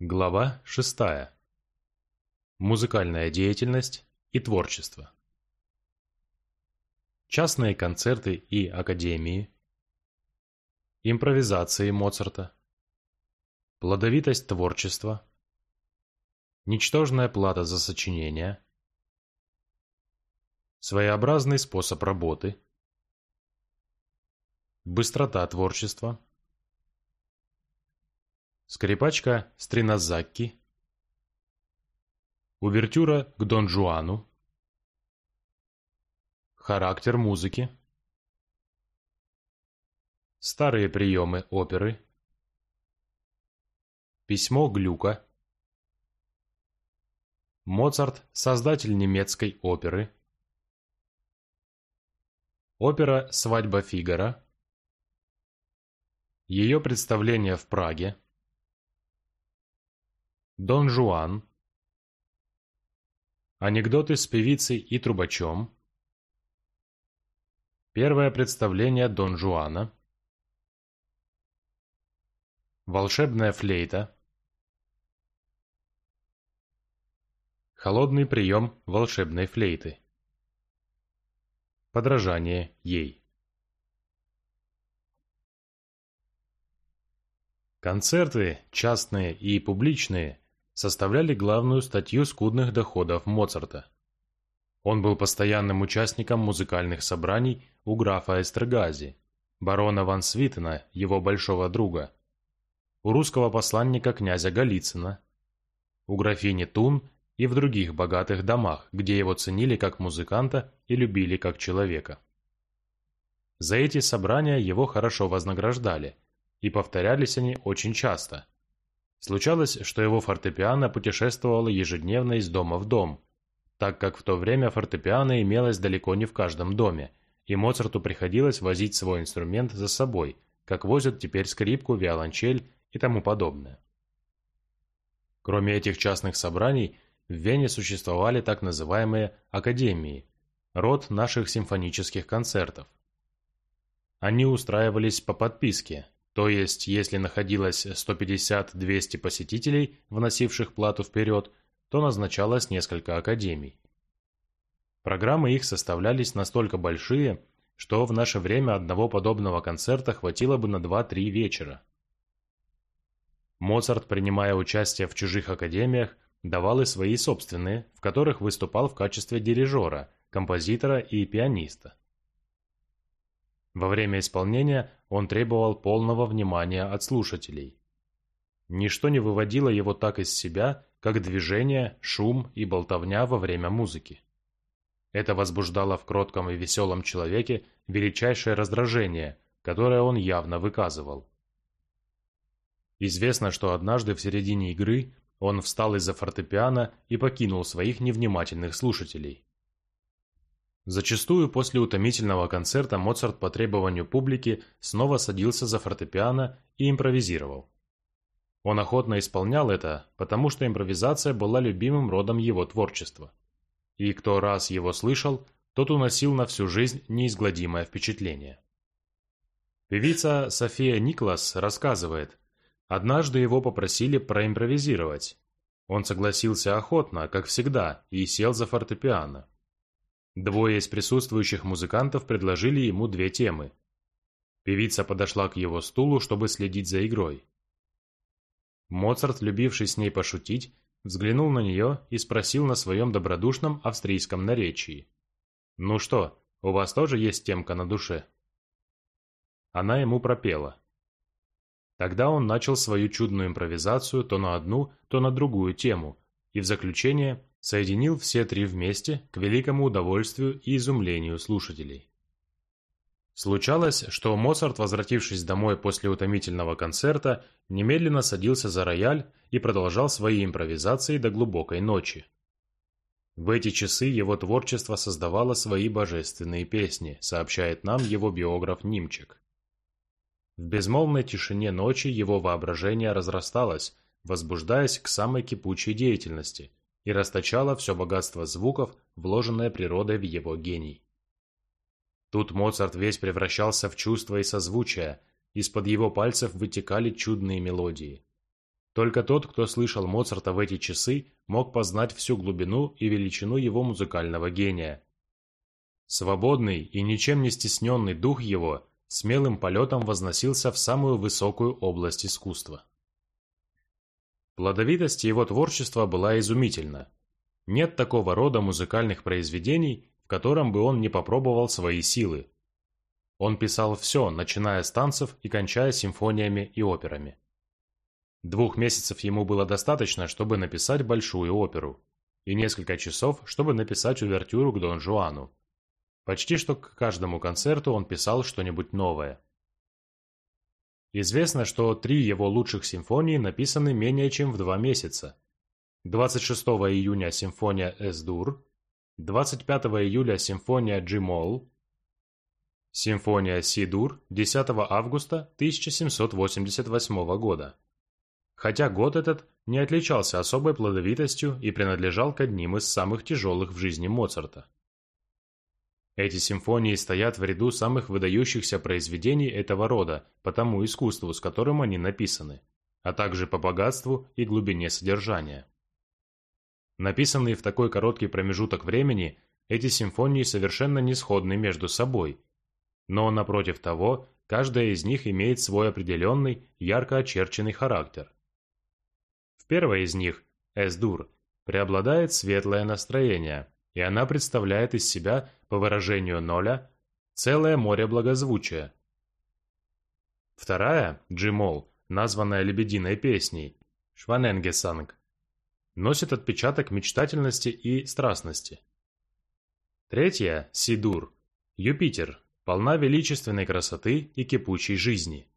Глава 6. Музыкальная деятельность и творчество. Частные концерты и академии. Импровизации Моцарта. Плодовитость творчества. Ничтожная плата за сочинение. Своеобразный способ работы. Быстрота творчества. Скрипачка Стринозакки. Увертюра к Дон Жуану. Характер музыки. Старые приемы оперы. Письмо Глюка. Моцарт – создатель немецкой оперы. Опера «Свадьба Фигара». Ее представление в Праге. Дон Жуан. Анекдоты с певицей и трубачом. Первое представление Дон Жуана. Волшебная флейта. Холодный прием волшебной флейты. Подражание ей. Концерты, частные и публичные, составляли главную статью скудных доходов Моцарта. Он был постоянным участником музыкальных собраний у графа Эстергази, барона Ван Свитена, его большого друга, у русского посланника князя Голицына, у графини Тун и в других богатых домах, где его ценили как музыканта и любили как человека. За эти собрания его хорошо вознаграждали, и повторялись они очень часто – Случалось, что его фортепиано путешествовало ежедневно из дома в дом, так как в то время фортепиано имелось далеко не в каждом доме, и Моцарту приходилось возить свой инструмент за собой, как возят теперь скрипку, виолончель и тому подобное. Кроме этих частных собраний, в Вене существовали так называемые «академии», род наших симфонических концертов. Они устраивались по подписке, то есть, если находилось 150-200 посетителей, вносивших плату вперед, то назначалось несколько академий. Программы их составлялись настолько большие, что в наше время одного подобного концерта хватило бы на 2-3 вечера. Моцарт, принимая участие в чужих академиях, давал и свои собственные, в которых выступал в качестве дирижера, композитора и пианиста. Во время исполнения он требовал полного внимания от слушателей. Ничто не выводило его так из себя, как движение, шум и болтовня во время музыки. Это возбуждало в кротком и веселом человеке величайшее раздражение, которое он явно выказывал. Известно, что однажды в середине игры он встал из-за фортепиано и покинул своих невнимательных слушателей. Зачастую после утомительного концерта Моцарт по требованию публики снова садился за фортепиано и импровизировал. Он охотно исполнял это, потому что импровизация была любимым родом его творчества. И кто раз его слышал, тот уносил на всю жизнь неизгладимое впечатление. Певица София Никлас рассказывает, однажды его попросили проимпровизировать. Он согласился охотно, как всегда, и сел за фортепиано. Двое из присутствующих музыкантов предложили ему две темы. Певица подошла к его стулу, чтобы следить за игрой. Моцарт, любивший с ней пошутить, взглянул на нее и спросил на своем добродушном австрийском наречии. «Ну что, у вас тоже есть темка на душе?» Она ему пропела. Тогда он начал свою чудную импровизацию то на одну, то на другую тему, и в заключение соединил все три вместе к великому удовольствию и изумлению слушателей. Случалось, что Моцарт, возвратившись домой после утомительного концерта, немедленно садился за рояль и продолжал свои импровизации до глубокой ночи. В эти часы его творчество создавало свои божественные песни, сообщает нам его биограф Нимчик. В безмолвной тишине ночи его воображение разрасталось, возбуждаясь к самой кипучей деятельности, и расточала все богатство звуков, вложенное природой в его гений. Тут Моцарт весь превращался в чувства и созвучия, из-под его пальцев вытекали чудные мелодии. Только тот, кто слышал Моцарта в эти часы, мог познать всю глубину и величину его музыкального гения. Свободный и ничем не стесненный дух его смелым полетом возносился в самую высокую область искусства. Плодовитость его творчества была изумительна. Нет такого рода музыкальных произведений, в котором бы он не попробовал свои силы. Он писал все, начиная с танцев и кончая симфониями и операми. Двух месяцев ему было достаточно, чтобы написать большую оперу, и несколько часов, чтобы написать увертюру к Дон Жуану. Почти что к каждому концерту он писал что-нибудь новое. Известно, что три его лучших симфонии написаны менее чем в два месяца. 26 июня симфония Эс-Дур, 25 июля симфония Джимол, Симфония Си-Дур 10 августа 1788 года. Хотя год этот не отличался особой плодовитостью и принадлежал к одним из самых тяжелых в жизни Моцарта. Эти симфонии стоят в ряду самых выдающихся произведений этого рода по тому искусству, с которым они написаны, а также по богатству и глубине содержания. Написанные в такой короткий промежуток времени, эти симфонии совершенно не сходны между собой но напротив того, каждая из них имеет свой определенный, ярко очерченный характер. В первой из них, Эс-дур, преобладает светлое настроение, и она представляет из себя, по выражению Ноля, целое море благозвучия. Вторая, Джимол, названная «Лебединой песней», Шваненгесанг, носит отпечаток мечтательности и страстности. Третья, Сидур, Юпитер, полна величественной красоты и кипучей жизни.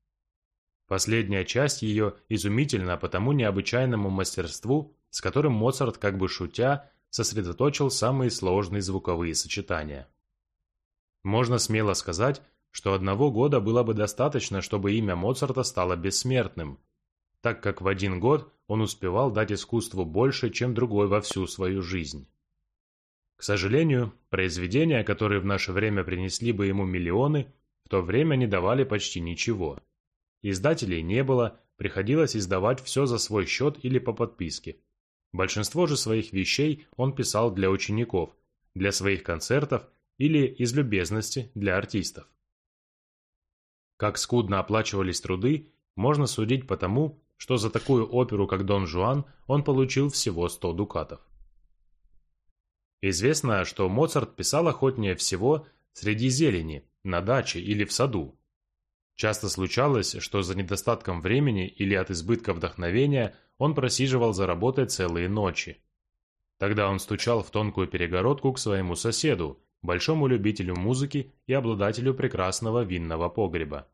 Последняя часть ее изумительна по тому необычайному мастерству, с которым Моцарт, как бы шутя, сосредоточил самые сложные звуковые сочетания. Можно смело сказать, что одного года было бы достаточно, чтобы имя Моцарта стало бессмертным, так как в один год он успевал дать искусству больше, чем другой во всю свою жизнь. К сожалению, произведения, которые в наше время принесли бы ему миллионы, в то время не давали почти ничего. Издателей не было, приходилось издавать все за свой счет или по подписке. Большинство же своих вещей он писал для учеников, для своих концертов или из любезности для артистов. Как скудно оплачивались труды, можно судить по тому, что за такую оперу, как Дон Жуан, он получил всего 100 дукатов. Известно, что Моцарт писал охотнее всего среди зелени, на даче или в саду. Часто случалось, что за недостатком времени или от избытка вдохновения он просиживал за работой целые ночи. Тогда он стучал в тонкую перегородку к своему соседу, большому любителю музыки и обладателю прекрасного винного погреба.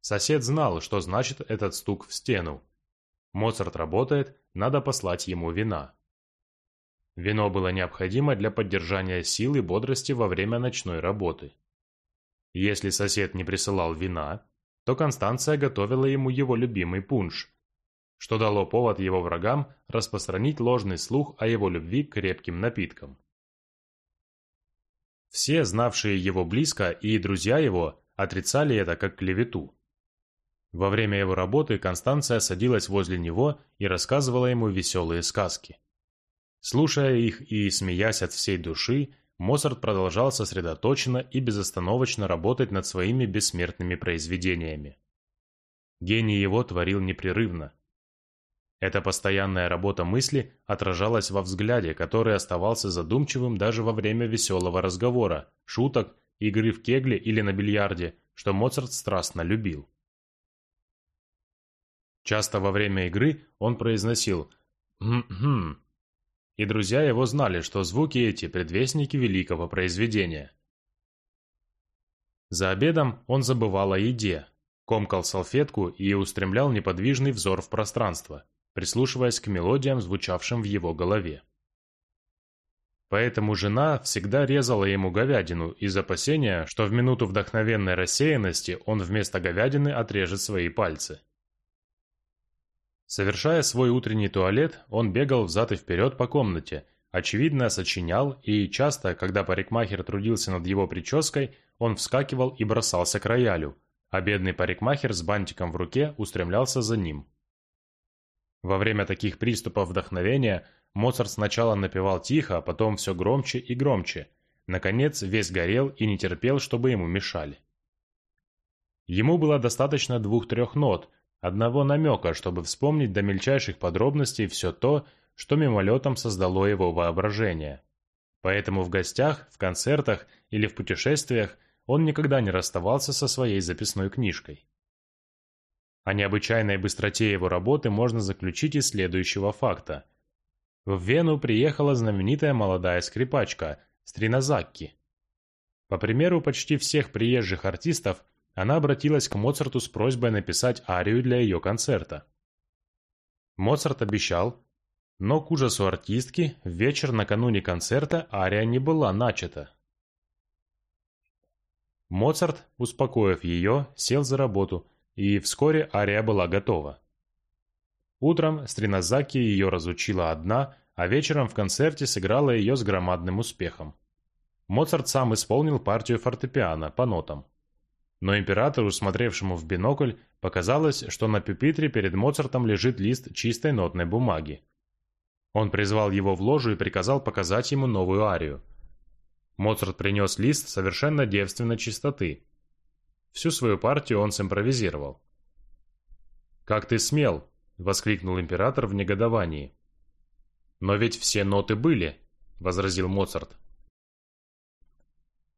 Сосед знал, что значит этот стук в стену. Моцарт работает, надо послать ему вина. Вино было необходимо для поддержания сил и бодрости во время ночной работы. Если сосед не присылал вина, то Констанция готовила ему его любимый пунш, что дало повод его врагам распространить ложный слух о его любви к крепким напиткам. Все, знавшие его близко, и друзья его, отрицали это как клевету. Во время его работы Констанция садилась возле него и рассказывала ему веселые сказки. Слушая их и смеясь от всей души, Моцарт продолжал сосредоточенно и безостановочно работать над своими бессмертными произведениями. Гений его творил непрерывно. Эта постоянная работа мысли отражалась во взгляде, который оставался задумчивым даже во время веселого разговора, шуток, игры в кегле или на бильярде, что Моцарт страстно любил. Часто во время игры он произносил «хм-хм», и друзья его знали, что звуки эти – предвестники великого произведения. За обедом он забывал о еде, комкал салфетку и устремлял неподвижный взор в пространство, прислушиваясь к мелодиям, звучавшим в его голове. Поэтому жена всегда резала ему говядину из опасения, что в минуту вдохновенной рассеянности он вместо говядины отрежет свои пальцы. Совершая свой утренний туалет, он бегал взад и вперед по комнате, очевидно сочинял, и часто, когда парикмахер трудился над его прической, он вскакивал и бросался к роялю, а бедный парикмахер с бантиком в руке устремлялся за ним. Во время таких приступов вдохновения Моцарт сначала напевал тихо, а потом все громче и громче. Наконец, весь горел и не терпел, чтобы ему мешали. Ему было достаточно двух-трех нот, одного намека, чтобы вспомнить до мельчайших подробностей все то, что мимолетом создало его воображение. Поэтому в гостях, в концертах или в путешествиях он никогда не расставался со своей записной книжкой. О необычайной быстроте его работы можно заключить из следующего факта. В Вену приехала знаменитая молодая скрипачка Стринозакки. По примеру почти всех приезжих артистов, она обратилась к Моцарту с просьбой написать арию для ее концерта. Моцарт обещал, но к ужасу артистки вечер накануне концерта ария не была начата. Моцарт, успокоив ее, сел за работу, и вскоре ария была готова. Утром Стринозаки ее разучила одна, а вечером в концерте сыграла ее с громадным успехом. Моцарт сам исполнил партию фортепиано по нотам. Но императору, смотревшему в бинокль, показалось, что на пюпитре перед Моцартом лежит лист чистой нотной бумаги. Он призвал его в ложу и приказал показать ему новую арию. Моцарт принес лист совершенно девственной чистоты. Всю свою партию он симпровизировал. «Как ты смел!» — воскликнул император в негодовании. «Но ведь все ноты были», — возразил Моцарт.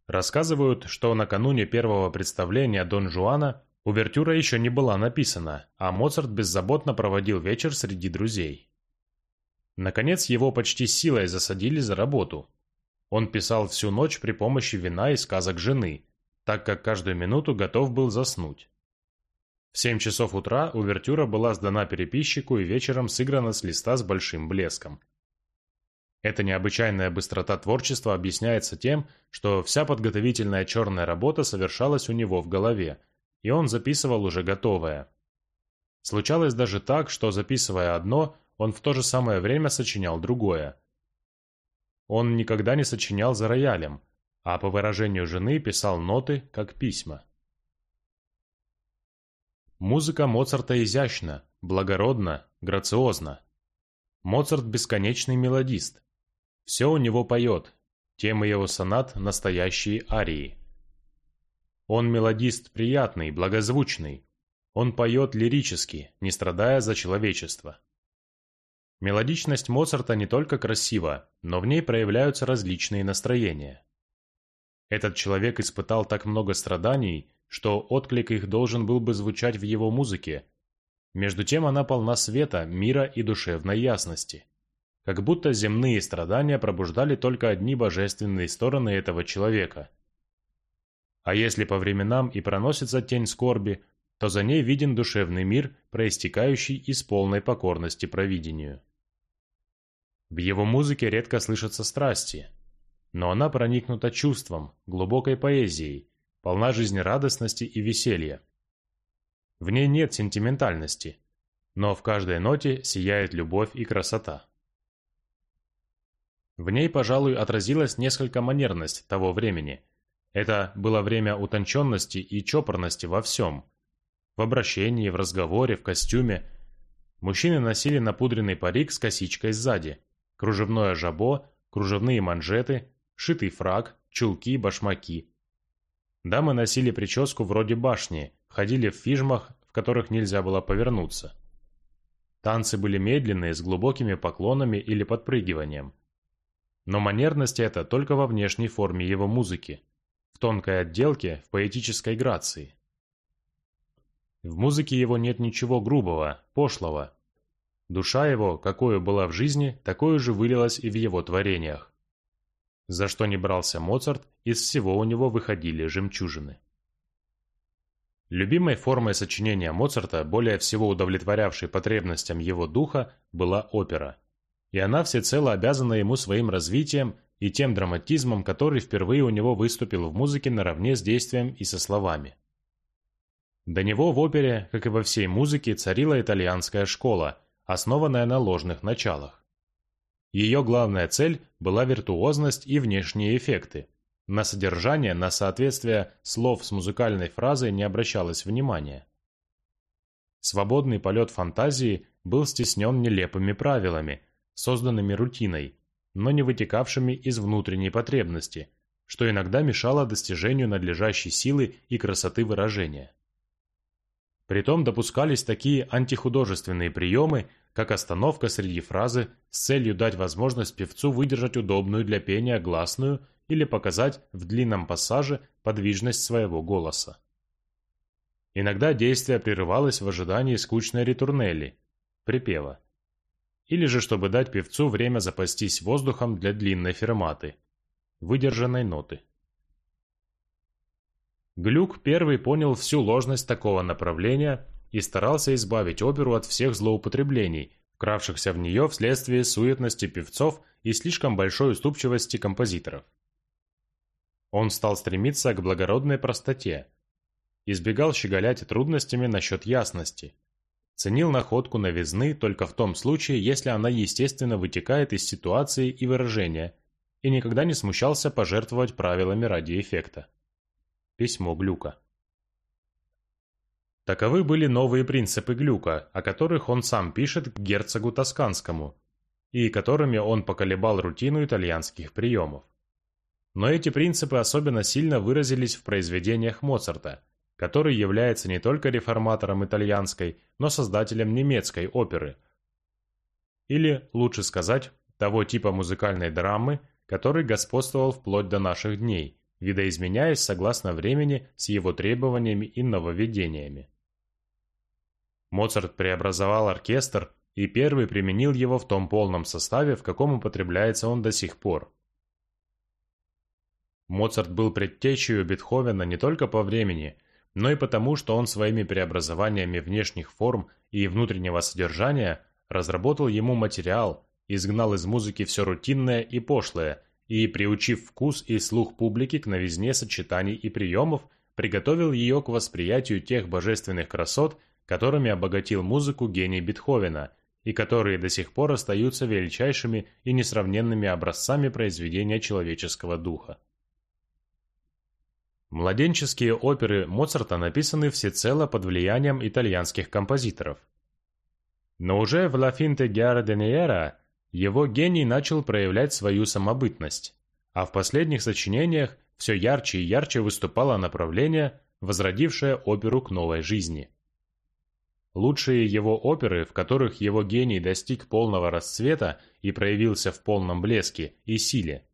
Рассказывают, что накануне первого представления Дон Жуана увертюра еще не была написана, а Моцарт беззаботно проводил вечер среди друзей. Наконец его почти силой засадили за работу. Он писал всю ночь при помощи вина и сказок жены, так как каждую минуту готов был заснуть. В семь часов утра увертюра была сдана переписчику и вечером сыграна с листа с большим блеском. Эта необычайная быстрота творчества объясняется тем, что вся подготовительная черная работа совершалась у него в голове, и он записывал уже готовое. Случалось даже так, что записывая одно, он в то же самое время сочинял другое. Он никогда не сочинял за роялем, а по выражению жены писал ноты, как письма. Музыка Моцарта изящна, благородна, грациозна. Моцарт – бесконечный мелодист. Все у него поет, темы его сонат – настоящие арии. Он мелодист приятный, благозвучный. Он поет лирически, не страдая за человечество. Мелодичность Моцарта не только красива, но в ней проявляются различные настроения. Этот человек испытал так много страданий, что отклик их должен был бы звучать в его музыке. Между тем она полна света, мира и душевной ясности. Как будто земные страдания пробуждали только одни божественные стороны этого человека. А если по временам и проносится тень скорби, то за ней виден душевный мир, проистекающий из полной покорности провидению. В его музыке редко слышатся страсти, но она проникнута чувством, глубокой поэзией, полна жизнерадостности и веселья. В ней нет сентиментальности, но в каждой ноте сияет любовь и красота. В ней, пожалуй, отразилась несколько манерность того времени. Это было время утонченности и чопорности во всем. В обращении, в разговоре, в костюме. Мужчины носили напудренный парик с косичкой сзади, кружевное жабо, кружевные манжеты, шитый фраг, чулки, башмаки. Дамы носили прическу вроде башни, ходили в фижмах, в которых нельзя было повернуться. Танцы были медленные, с глубокими поклонами или подпрыгиванием. Но манерность это только во внешней форме его музыки, в тонкой отделке, в поэтической грации. В музыке его нет ничего грубого, пошлого, Душа его, какой была в жизни, такой же вылилась и в его творениях. За что не брался Моцарт, из всего у него выходили жемчужины. Любимой формой сочинения Моцарта, более всего удовлетворявшей потребностям его духа, была опера. И она всецело обязана ему своим развитием и тем драматизмом, который впервые у него выступил в музыке наравне с действием и со словами. До него в опере, как и во всей музыке, царила итальянская школа – основанная на ложных началах. Ее главная цель была виртуозность и внешние эффекты. На содержание, на соответствие слов с музыкальной фразой не обращалось внимания. Свободный полет фантазии был стеснен нелепыми правилами, созданными рутиной, но не вытекавшими из внутренней потребности, что иногда мешало достижению надлежащей силы и красоты выражения. Притом допускались такие антихудожественные приемы, как остановка среди фразы с целью дать возможность певцу выдержать удобную для пения гласную или показать в длинном пассаже подвижность своего голоса. Иногда действие прерывалось в ожидании скучной ретурнели, припева. Или же чтобы дать певцу время запастись воздухом для длинной ферматы, выдержанной ноты. Глюк первый понял всю ложность такого направления и старался избавить оперу от всех злоупотреблений, вкравшихся в нее вследствие суетности певцов и слишком большой уступчивости композиторов. Он стал стремиться к благородной простоте, избегал щеголять трудностями насчет ясности, ценил находку новизны только в том случае, если она естественно вытекает из ситуации и выражения, и никогда не смущался пожертвовать правилами ради эффекта. Письмо Глюка. Таковы были новые принципы Глюка, о которых он сам пишет к герцогу Тосканскому, и которыми он поколебал рутину итальянских приемов. Но эти принципы особенно сильно выразились в произведениях Моцарта, который является не только реформатором итальянской, но создателем немецкой оперы. Или, лучше сказать, того типа музыкальной драмы, который господствовал вплоть до наших дней, видоизменяясь согласно времени с его требованиями и нововведениями. Моцарт преобразовал оркестр и первый применил его в том полном составе, в каком употребляется он до сих пор. Моцарт был предтечей Бетховена не только по времени, но и потому, что он своими преобразованиями внешних форм и внутреннего содержания разработал ему материал, изгнал из музыки все рутинное и пошлое, и, приучив вкус и слух публики к новизне сочетаний и приемов, приготовил ее к восприятию тех божественных красот, которыми обогатил музыку гений Бетховена, и которые до сих пор остаются величайшими и несравненными образцами произведения человеческого духа. Младенческие оперы Моцарта написаны всецело под влиянием итальянских композиторов. Но уже в «La Finte Giardiniera» его гений начал проявлять свою самобытность, а в последних сочинениях все ярче и ярче выступало направление, возродившее оперу к новой жизни. Лучшие его оперы, в которых его гений достиг полного расцвета и проявился в полном блеске и силе,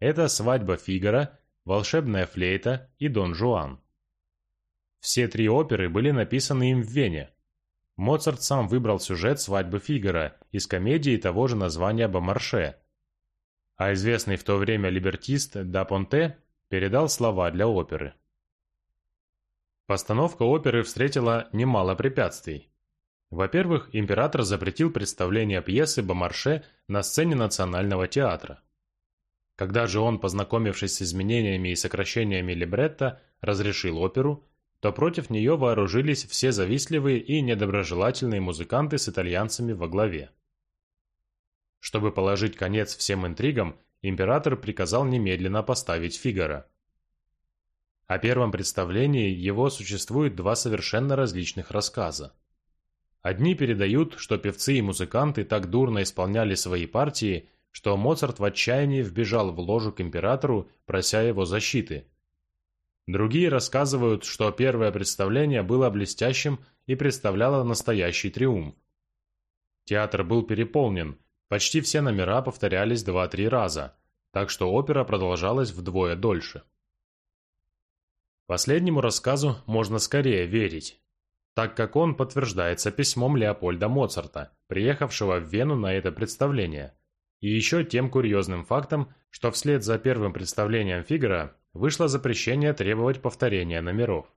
это «Свадьба Фигара», «Волшебная флейта» и «Дон Жуан». Все три оперы были написаны им в Вене, Моцарт сам выбрал сюжет «Свадьбы Фигара» из комедии того же названия «Бомарше», а известный в то время либертист Да Понте передал слова для оперы. Постановка оперы встретила немало препятствий. Во-первых, император запретил представление пьесы «Бомарше» на сцене Национального театра. Когда же он, познакомившись с изменениями и сокращениями либретто, разрешил оперу, то против нее вооружились все завистливые и недоброжелательные музыканты с итальянцами во главе. Чтобы положить конец всем интригам, император приказал немедленно поставить Фигара. О первом представлении его существует два совершенно различных рассказа. Одни передают, что певцы и музыканты так дурно исполняли свои партии, что Моцарт в отчаянии вбежал в ложу к императору, прося его защиты – Другие рассказывают, что первое представление было блестящим и представляло настоящий триумф. Театр был переполнен, почти все номера повторялись два-три раза, так что опера продолжалась вдвое дольше. Последнему рассказу можно скорее верить, так как он подтверждается письмом Леопольда Моцарта, приехавшего в Вену на это представление, и еще тем курьезным фактом, что вслед за первым представлением Фигара вышло запрещение требовать повторения номеров.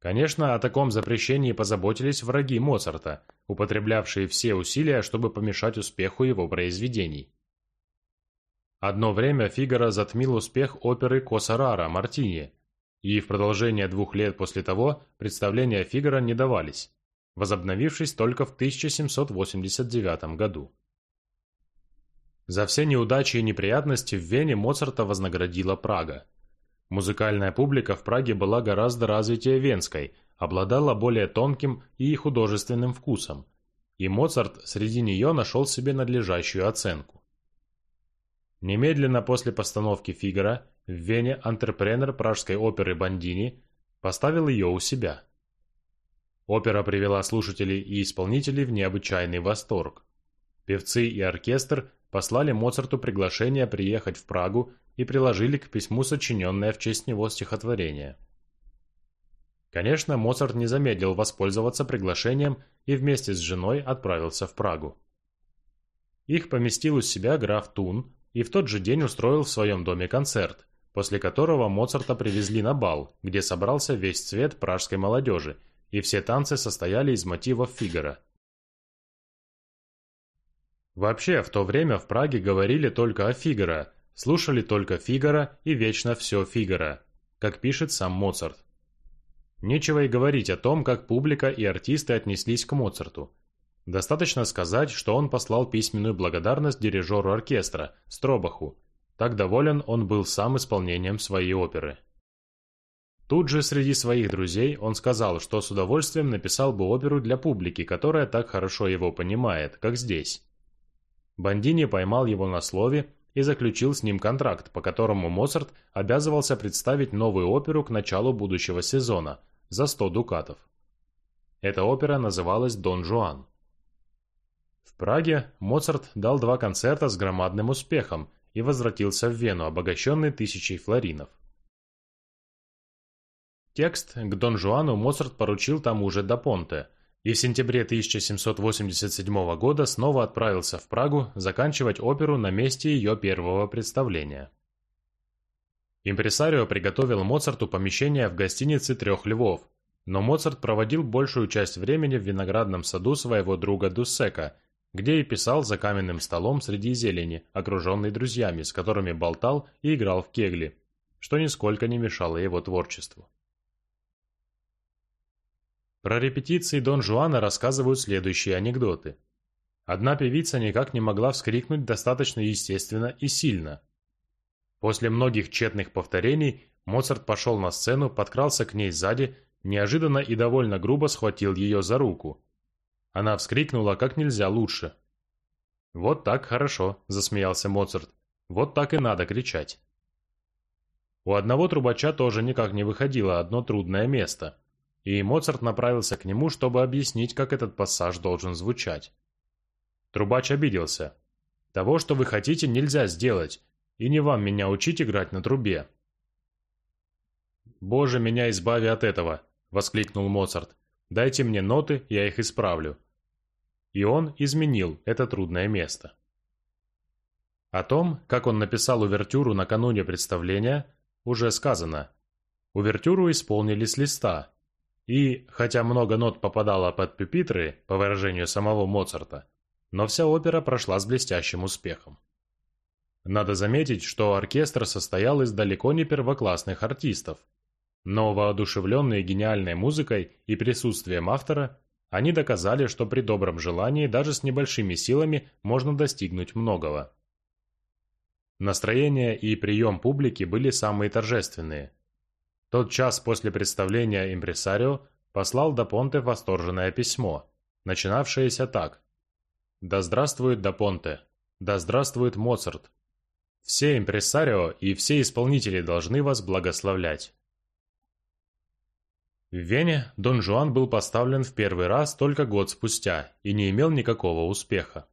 Конечно, о таком запрещении позаботились враги Моцарта, употреблявшие все усилия, чтобы помешать успеху его произведений. Одно время Фигаро затмил успех оперы Косарара Мартини, и в продолжение двух лет после того представления Фигаро не давались, возобновившись только в 1789 году. За все неудачи и неприятности в Вене Моцарта вознаградила Прага. Музыкальная публика в Праге была гораздо развитее венской, обладала более тонким и художественным вкусом. и Моцарт среди нее нашел себе надлежащую оценку. Немедленно после постановки «Фигара» в Вене антрепренер пражской оперы Бандини поставил ее у себя. Опера привела слушателей и исполнителей в необычайный восторг. Певцы и оркестр послали Моцарту приглашение приехать в Прагу и приложили к письму сочиненное в честь него стихотворение. Конечно, Моцарт не замедлил воспользоваться приглашением и вместе с женой отправился в Прагу. Их поместил у себя граф Тун и в тот же день устроил в своем доме концерт, после которого Моцарта привезли на бал, где собрался весь цвет пражской молодежи, и все танцы состояли из мотивов Фигара. Вообще, в то время в Праге говорили только о Фигаро, слушали только Фигаро и вечно все Фигаро, как пишет сам Моцарт. Нечего и говорить о том, как публика и артисты отнеслись к Моцарту. Достаточно сказать, что он послал письменную благодарность дирижеру оркестра, Стробаху. Так доволен он был сам исполнением своей оперы. Тут же среди своих друзей он сказал, что с удовольствием написал бы оперу для публики, которая так хорошо его понимает, как здесь. Бандини поймал его на слове и заключил с ним контракт, по которому Моцарт обязывался представить новую оперу к началу будущего сезона за 100 дукатов. Эта опера называлась «Дон Жуан». В Праге Моцарт дал два концерта с громадным успехом и возвратился в Вену, обогащенный тысячей флоринов. Текст к Дон Жуану Моцарт поручил тому же Дапонте, и в сентябре 1787 года снова отправился в Прагу заканчивать оперу на месте ее первого представления. Импресарио приготовил Моцарту помещение в гостинице «Трех львов», но Моцарт проводил большую часть времени в виноградном саду своего друга Дуссека, где и писал за каменным столом среди зелени, окруженный друзьями, с которыми болтал и играл в кегли, что нисколько не мешало его творчеству. Про репетиции Дон Жуана рассказывают следующие анекдоты. Одна певица никак не могла вскрикнуть достаточно естественно и сильно. После многих тщетных повторений Моцарт пошел на сцену, подкрался к ней сзади, неожиданно и довольно грубо схватил ее за руку. Она вскрикнула как нельзя лучше. «Вот так хорошо», – засмеялся Моцарт. «Вот так и надо кричать». У одного трубача тоже никак не выходило одно трудное место и Моцарт направился к нему, чтобы объяснить, как этот пассаж должен звучать. Трубач обиделся. «Того, что вы хотите, нельзя сделать, и не вам меня учить играть на трубе». «Боже, меня избави от этого!» — воскликнул Моцарт. «Дайте мне ноты, я их исправлю». И он изменил это трудное место. О том, как он написал увертюру накануне представления, уже сказано. Увертюру исполнили с листа, и, хотя много нот попадало под пюпитры, по выражению самого Моцарта, но вся опера прошла с блестящим успехом. Надо заметить, что оркестр состоял из далеко не первоклассных артистов, но воодушевленные гениальной музыкой и присутствием автора, они доказали, что при добром желании даже с небольшими силами можно достигнуть многого. Настроение и прием публики были самые торжественные. Тот час после представления импресарио послал до Понте восторженное письмо, начинавшееся так. «Да здравствует До Понте! Да здравствует Моцарт! Все импресарио и все исполнители должны вас благословлять!» В Вене Дон Жуан был поставлен в первый раз только год спустя и не имел никакого успеха.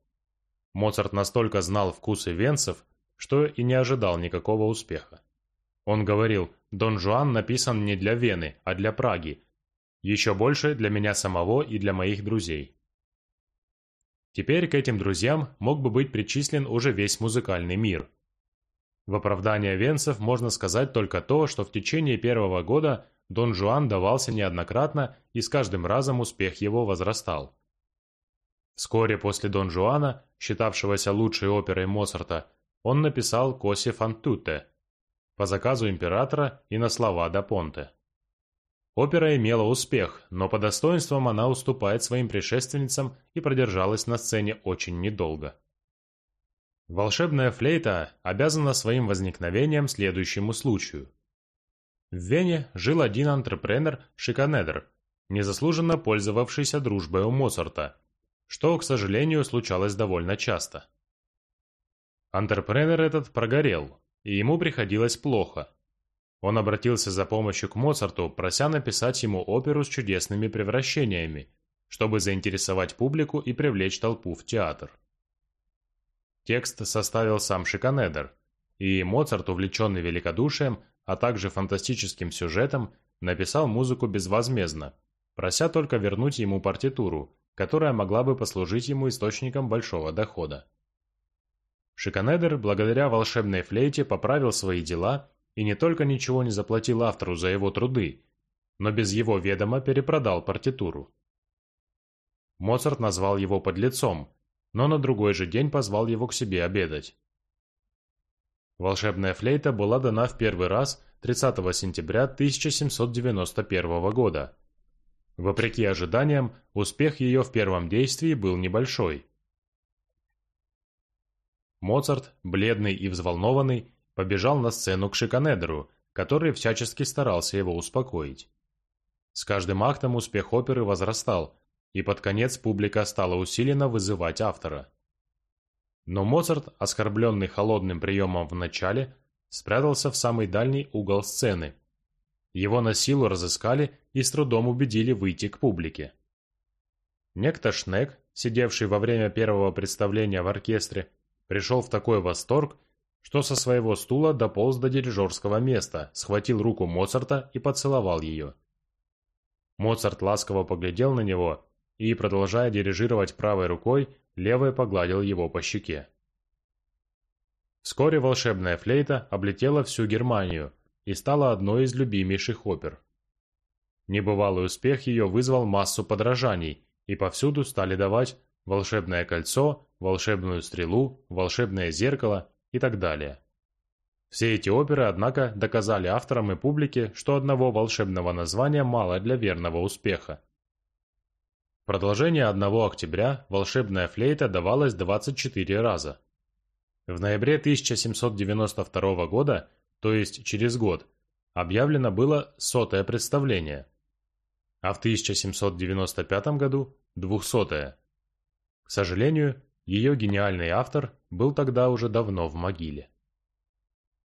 Моцарт настолько знал вкусы венцев, что и не ожидал никакого успеха. Он говорил, Дон Жуан написан не для Вены, а для Праги. Еще больше для меня самого и для моих друзей. Теперь к этим друзьям мог бы быть причислен уже весь музыкальный мир. В оправдание венцев можно сказать только то, что в течение первого года Дон Жуан давался неоднократно, и с каждым разом успех его возрастал. Вскоре после Дон Жуана, считавшегося лучшей оперой Моцарта, он написал «Коси фан туте», по заказу императора и на слова да Понте. Опера имела успех, но по достоинствам она уступает своим предшественницам и продержалась на сцене очень недолго. Волшебная флейта обязана своим возникновением следующему случаю. В Вене жил один антрепренер Шиканедер, незаслуженно пользовавшийся дружбой у Моцарта, что, к сожалению, случалось довольно часто. Антрепренер этот прогорел, и ему приходилось плохо. Он обратился за помощью к Моцарту, прося написать ему оперу с чудесными превращениями, чтобы заинтересовать публику и привлечь толпу в театр. Текст составил сам Шиканедер, и Моцарт, увлеченный великодушием, а также фантастическим сюжетом, написал музыку безвозмездно, прося только вернуть ему партитуру, которая могла бы послужить ему источником большого дохода. Шиканедер, благодаря волшебной флейте, поправил свои дела и не только ничего не заплатил автору за его труды, но без его ведома перепродал партитуру. Моцарт назвал его подлецом, но на другой же день позвал его к себе обедать. Волшебная флейта была дана в первый раз 30 сентября 1791 года. Вопреки ожиданиям, успех ее в первом действии был небольшой. Моцарт, бледный и взволнованный, побежал на сцену к Шиканедеру, который всячески старался его успокоить. С каждым актом успех оперы возрастал, и под конец публика стала усиленно вызывать автора. Но Моцарт, оскорбленный холодным приемом в начале, спрятался в самый дальний угол сцены. Его на силу разыскали и с трудом убедили выйти к публике. Некто Шнек, сидевший во время первого представления в оркестре, пришел в такой восторг, что со своего стула дополз до дирижерского места, схватил руку Моцарта и поцеловал ее. Моцарт ласково поглядел на него и, продолжая дирижировать правой рукой, левой погладил его по щеке. Вскоре волшебная флейта облетела всю Германию и стала одной из любимейших опер. Небывалый успех ее вызвал массу подражаний, и повсюду стали давать «волшебное кольцо», «волшебную стрелу», «волшебное зеркало» и так далее. Все эти оперы, однако, доказали авторам и публике, что одного волшебного названия мало для верного успеха. Продолжение 1 октября волшебная флейта давалась 24 раза. В ноябре 1792 года, то есть через год, объявлено было сотое представление, а в 1795 году – двухсотое. К сожалению, ее гениальный автор был тогда уже давно в могиле.